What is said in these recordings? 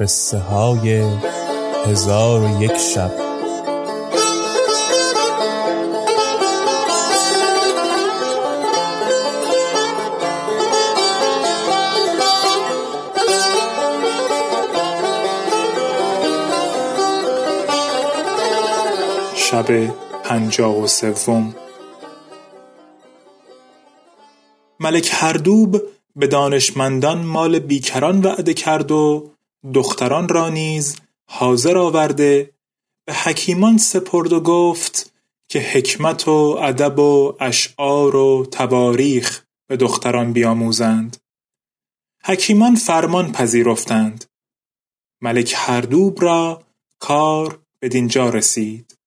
قصه های هزار و یک شب. شب پنجاه و سوم. ملک هردوب به دانشمندان مال بیکران وعده کرد و دختران را نیز حاضر آورده به حکیمان سپرد و گفت که حکمت و ادب و اشعار و تواریخ به دختران بیاموزند. حکیمان فرمان پذیرفتند. ملک هردوب را کار بدینجا رسید.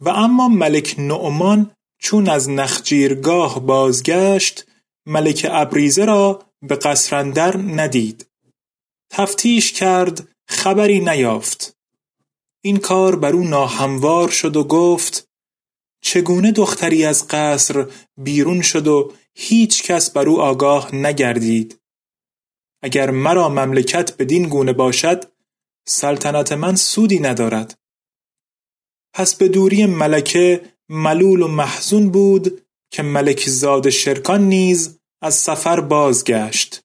و اما ملک نعمان چون از نخجیرگاه بازگشت ملک ابریزه را به قصر اندر ندید. تفتیش کرد خبری نیافت. این کار بر او ناهموار شد و گفت چگونه دختری از قصر بیرون شد و هیچ کس بر او آگاه نگردید؟ اگر مرا مملکت بدین گونه باشد سلطنت من سودی ندارد. پس به دوری ملکه ملول و محزون بود که ملک زاد شرکان نیز از سفر بازگشت.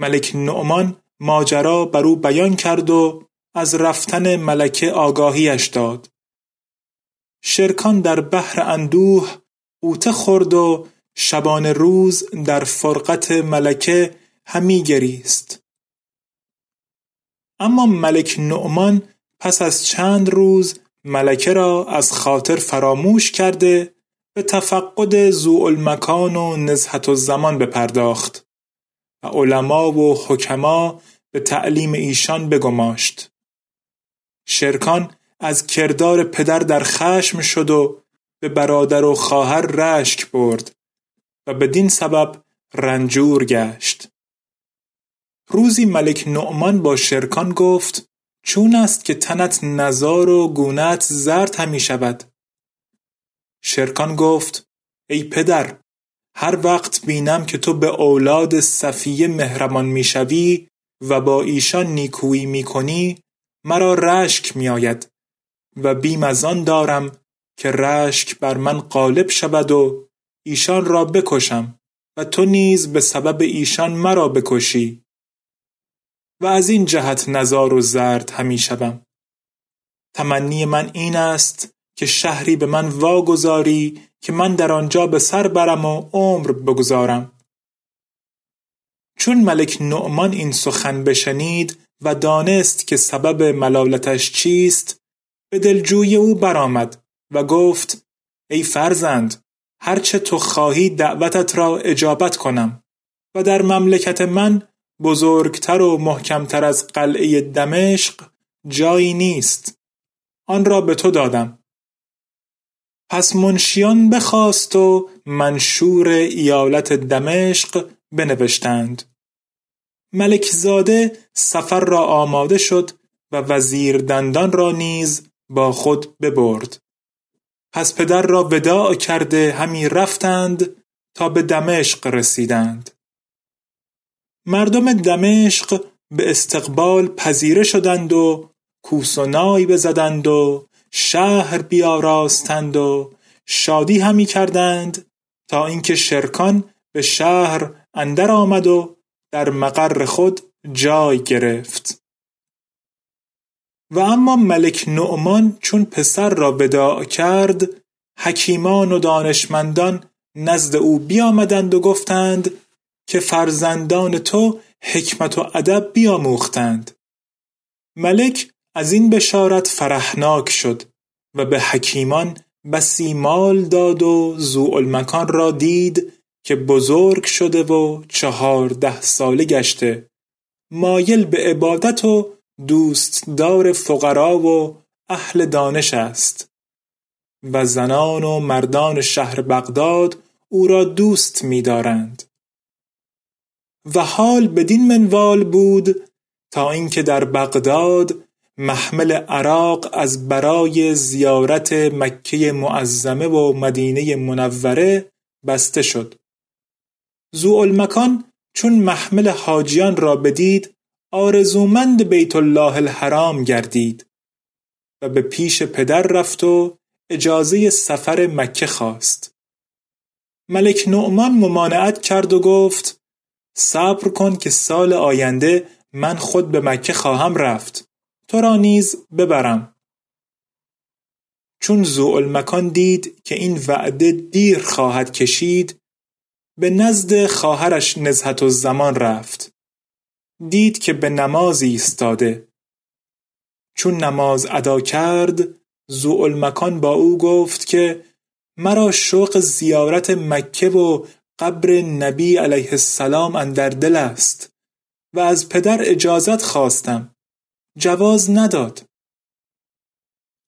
ملک نعمان ماجرا بر او بیان کرد و از رفتن ملکه آگاهیش داد. شرکان در بحر اندوه قوطه خورد و شبان روز در فرقت ملکه همی گریست. اما ملک نعمان پس از چند روز ملکه را از خاطر فراموش کرده به تفقد ذوالمکان و نزهت الزمان بپرداخت. و علما و حکما به تعلیم ایشان بگماشت. شرکان از کردار پدر در خشم شد و به برادر و خواهر رشک برد و بدین سبب رنجور گشت. روزی ملک نعمان با شرکان گفت چون است که تنت نزار و گونت زرد همی شود. شرکان گفت ای پدر هر وقت بینم که تو به اولاد صفیه مهربان می‌شوی و با ایشان نیکویی می‌کنی مرا رشک میآید و بیم از آن دارم که رشک بر من غالب شود و ایشان را بکشم و تو نیز به سبب ایشان مرا بکشی. و از این جهت نزار و زرد همی شوم. تمنی من این است که شهری به من واگذاری که من در آنجا به سر برم و عمر بگذارم. چون ملک نعمان این سخن بشنید و دانست که سبب ملالتش چیست به دلجوی او برآمد و گفت ای فرزند هرچه تو خواهی دعوتت را اجابت کنم و در مملکت من بزرگتر و محکمتر از قلعه دمشق جایی نیست. آن را به تو دادم. پس منشیان بخواست و منشور ایالت دمشق بنوشتند. ملک زاده سفر را آماده شد و وزیر دندان را نیز با خود ببرد. پس پدر را وداع کرده همی رفتند تا به دمشق رسیدند. مردم دمشق به استقبال پذیره شدند و کوس و نای بزدند و شهر بیاراستند و شادی همی کردند تا اینکه شرکان به شهر اندر آمد و در مقر خود جای گرفت. و اما ملک نعمان چون پسر را وداع کرد حکیمان و دانشمندان نزد او بیامدند و گفتند که فرزندان تو حکمت و ادب بیاموختند. ملک از این بشارت فرحناک شد و به حکیمان بسی مال داد و ذوالمکان را دید که بزرگ شده و چهارده ساله گشته. مایل به عبادت و دوستدار فقرا و اهل دانش است. و زنان و مردان شهر بغداد او را دوست می‌دارند. و حال بدین منوال بود تا اینکه در بغداد محمل عراق از برای زیارت مکه معظمه و مدینه منوره بسته شد. ذوالمکان چون محمل حاجیان را بدید آرزومند بیت الله الحرام گردید و به پیش پدر رفت و اجازه سفر مکه خواست. ملک نعمان ممانعت کرد و گفت صبر کن که سال آینده من خود به مکه خواهم رفت. تو را نیز ببرم. چون مکان دید که این وعده دیر خواهد کشید به نزد خواهرش نزهت الزمان رفت. دید که به نماز ایستاده. چون نماز ادا کرد مکان با او گفت که مرا شوق زیارت مکه و قبر نبی علیه السلام اندر دل است و از پدر اجازت خواستم. جواز نداد.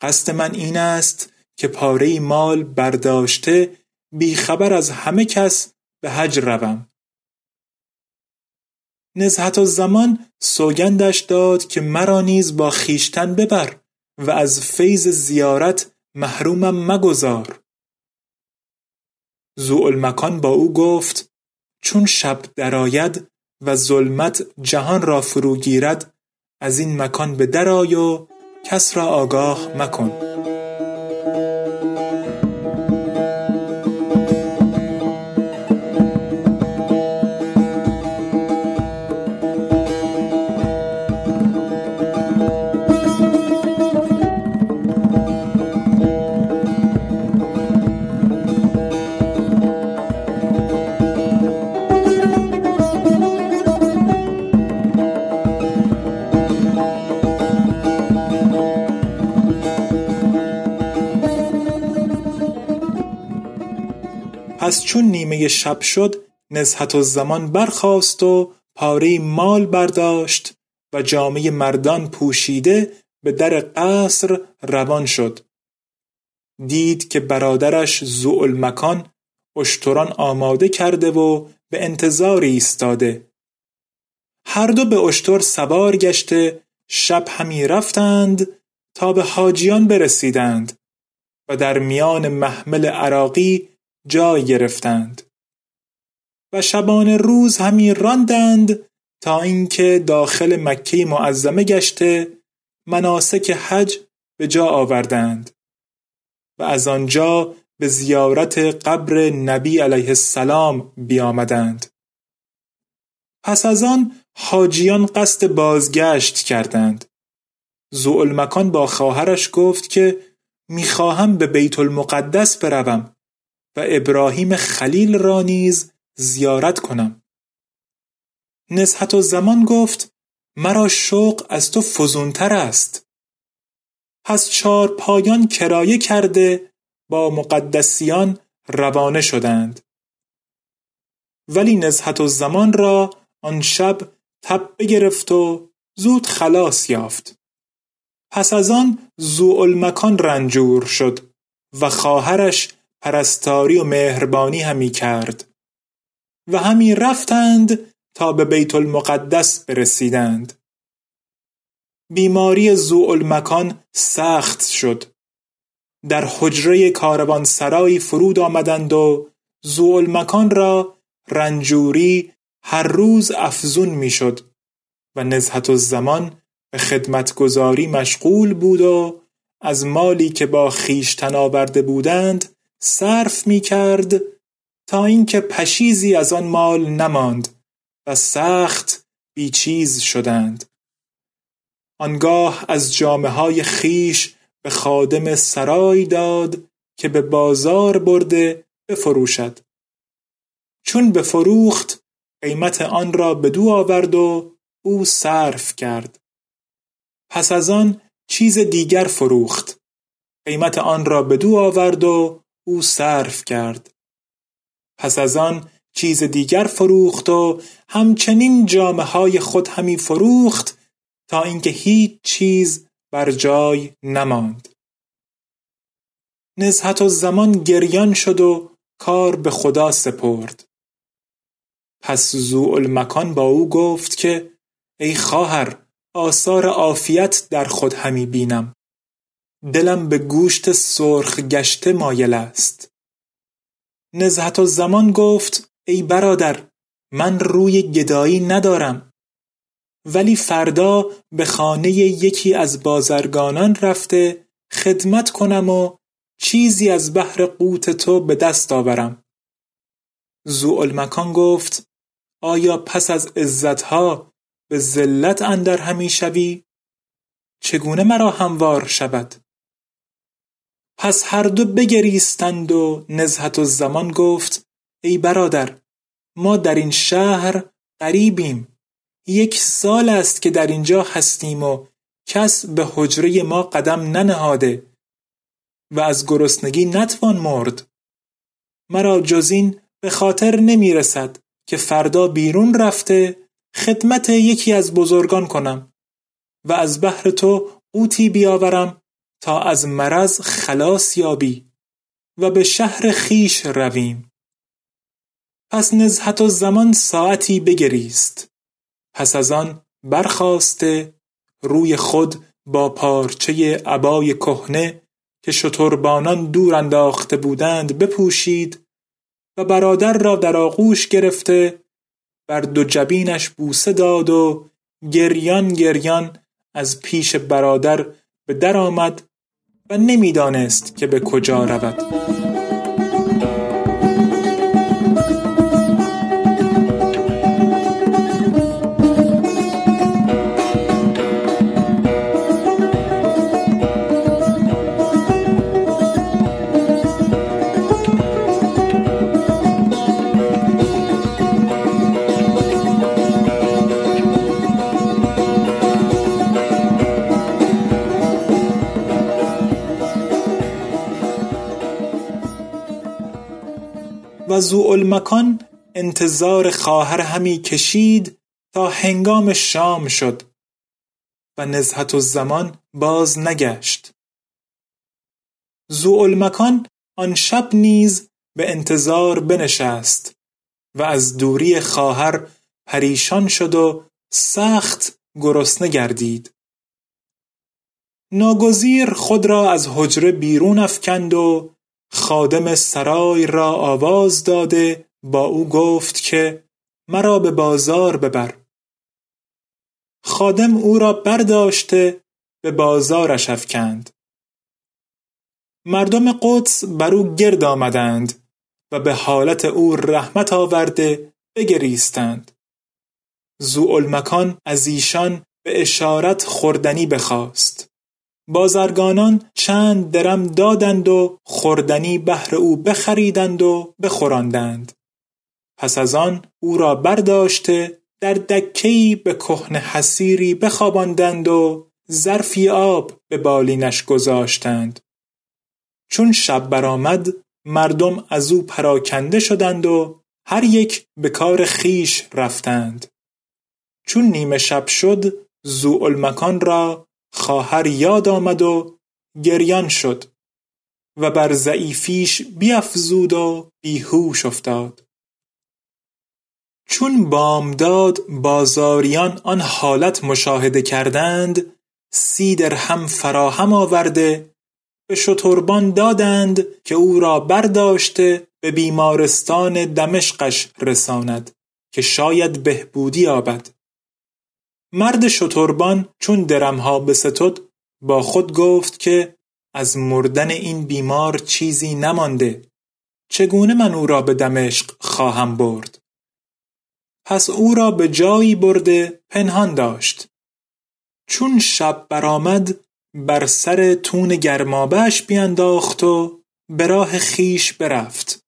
قصد من این است که پاره مال برداشته بیخبر از همه کس به حج روم. نزهت زمان سوگندش داد که مرا نیز با خیشتن ببر و از فیض زیارت محرومم مگذار. مکان با او گفت چون شب درآید و ظلمت جهان را فرو گیرد از این مکان به درآی و کس را آگاه مکن. پس چون نیمه شب شد نزهت الزمان برخاست و پاره مال برداشت و جامعه مردان پوشیده به در قصر روان شد. دید که برادرش مکان اشتران آماده کرده و به انتظار ایستاده. هر دو به اشتر سوار گشته شب همی رفتند تا به حاجیان برسیدند و در میان محمل عراقی جای گرفتند و شبان روز همی راندند تا اینکه داخل مکه معظمه گشته مناسک حج به جا آوردند و از آنجا به زیارت قبر نبی علیه السلام بیامدند. پس از آن حاجیان قصد بازگشت کردند. مکان با خواهرش گفت که می‌خواهم به بیت المقدس بروم. و ابراهیم خلیل را نیز زیارت کنم. نزهت زمان گفت مرا شوق از تو فزونتر است. پس چار پایان کرایه کرده با مقدسیان روانه شدند. ولی نزهت زمان را آن شب تب بگرفت و زود خلاص یافت. پس از آن زوالمکان رنجور شد و خواهرش پرستاری و مهربانی همی کرد و همی رفتند تا به بیت المقدس برسیدند. بیماری مکان سخت شد. در حجره کاروانسرایی فرود آمدند و مکان را رنجوری هر روز افزون می‌شد و نزهت الزمان به خدمتگزاری مشغول بود و از مالی که با خویشتن آورده بودند صرف می کرد تا اینکه پشیزی از آن مال نماند و سخت بیچیز شدند. آنگاه از جامه های خیش به خادم سرای داد که به بازار برده بفروشد. چون بفروخت قیمت آن را به دو آورد و او صرف کرد. پس از آن چیز دیگر فروخت. قیمت آن را به دو آورد و او صرف کرد. پس از آن چیز دیگر فروخت و همچنین جامه های خود همی فروخت تا اینکه هیچ چیز بر جای نماند. نزهت و زمان گریان شد و کار به خدا سپرد. پس مکان با او گفت که ای خواهر آثار عافیت در خود همی بینم. دلم به گوشت سرخ گشته مایل است. نزهت زمان گفت ای برادر من روی گدایی ندارم. ولی فردا به خانه یکی از بازرگانان رفته خدمت کنم و چیزی از بحر قوت تو به دست آورم. زوالمکان گفت آیا پس از عزتها به ذلت اندر همی شوی؟ چگونه مرا هموار شود؟ پس هر دو بگریستند و نزهت و زمان گفت ای برادر ما در این شهر غریبیم. یک سال است که در اینجا هستیم و کس به حجره ما قدم ننهاده و از گرسنگی نتوان مرد. مرا جز این به خاطر نمی رسد که فردا بیرون رفته خدمت یکی از بزرگان کنم و از بحر تو قوتی بیاورم تا از مرض خلاص یابی و به شهر خیش رویم. پس نزهت و زمان ساعتی بگریست. پس از آن برخواسته روی خود با پارچه عبای کهنه که شتربانان دور انداخته بودند بپوشید و برادر را در آغوش گرفته بر دو جبینش بوسه داد و گریان گریان از پیش برادر به در آمد و نمی‌دانست که به کجا رود. و زوالمکان انتظار خواهر همی کشید تا هنگام شام شد و نزهت الزمان باز نگشت. زوالمکان آن شب نیز به انتظار بنشست و از دوری خواهر پریشان شد و سخت گرسنه گردید. ناگزیر خود را از حجره بیرون افکند و خادم سرای را آواز داده با او گفت که مرا به بازار ببر. خادم او را برداشته به بازارش افکند. مردم قدس بر او گرد آمدند و به حالت او رحمت آورده بگریستند. زوالمکان از ایشان به اشارت خوردنی بخواست. بازرگانان چند درم دادند و خوردنی بهر او بخریدند و بخوراندند. پس از آن او را برداشته در دکهای به کهن حسیری بخواباندند و ظرفی آب به بالینش گذاشتند. چون شب برآمد مردم از او پراکنده شدند و هر یک به کار خیش رفتند. چون نیمه شب شد زوالمکان را خواهر یاد آمد و گریان شد و بر ضعیفیش بیافزود و بیهوش افتاد. چون بامداد بازاریان آن حالت مشاهده کردند سی درهم فراهم آورده به شتربان دادند که او را برداشته به بیمارستان دمشقش رساند که شاید بهبودی یابد. مرد شتربان چون درمها بستد با خود گفت که از مردن این بیمار چیزی نمانده. چگونه من او را به دمشق خواهم برد؟ پس او را به جایی برده پنهان داشت. چون شب برآمد بر سر تون گرمابهش بینداخت و به راه خیش برفت.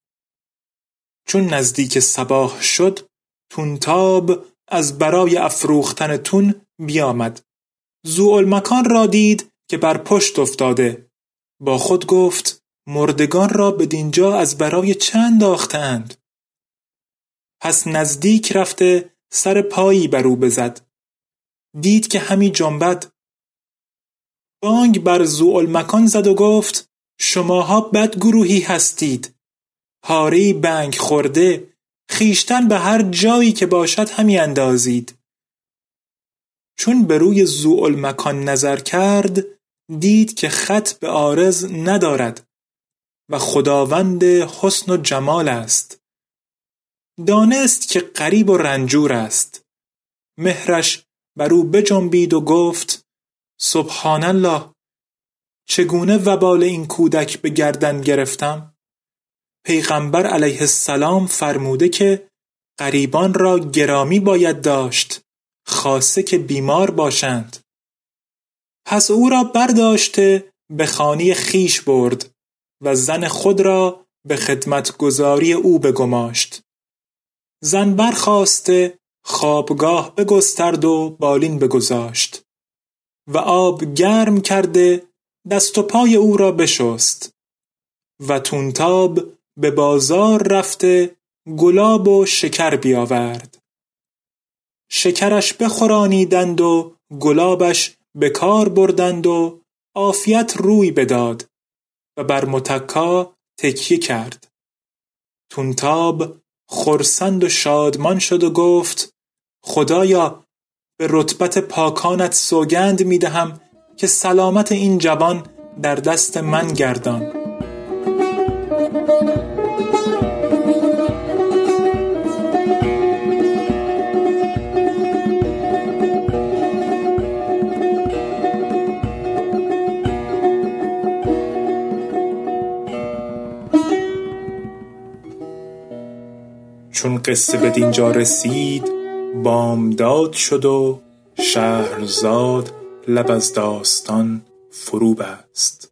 چون نزدیک صباح شد تونتاب از برای افروختن تون بیامد. زوالمکان را دید که بر پشت افتاده. با خود گفت مردگان را به دینجا از برای چند اند پس نزدیک رفته سر پایی بر او بزد. دید که همی جنبد. بانگ بر زوالمکان زد و گفت شماها بد گروهی هستید. پاره بنگ خورده خیشتن به هر جایی که باشد همی اندازید. چون به روی زوالمکان نظر کرد دید که خط به آرز ندارد و خداوند حسن و جمال است. دانست که قریب و رنجور است. مهرش بر او بجنبید و گفت سبحان الله چگونه وبال این کودک به گردن گرفتم؟ پیغمبر علیه السلام فرموده که غریبان را گرامی باید داشت خاصه که بیمار باشند. پس او را برداشته به خانه خیش برد و زن خود را به خدمتگزاری او بگماشت. زن برخواسته خوابگاه بگسترد و بالین بگذاشت و آب گرم کرده دست و پای او را بشست و تونتاب به بازار رفته گلاب و شکر بیاورد. شکرش بخورانیدند و گلابش به کار بردند و عافیت روی بداد و بر متکا تکیه کرد. تونتاب خرسند و شادمان شد و گفت خدایا به رتبت پاکانت سوگند می دهم که سلامت این جوان در دست من گردان. قصه به دینجا رسید بامداد شد و شهرزاد لب از داستان فرو بست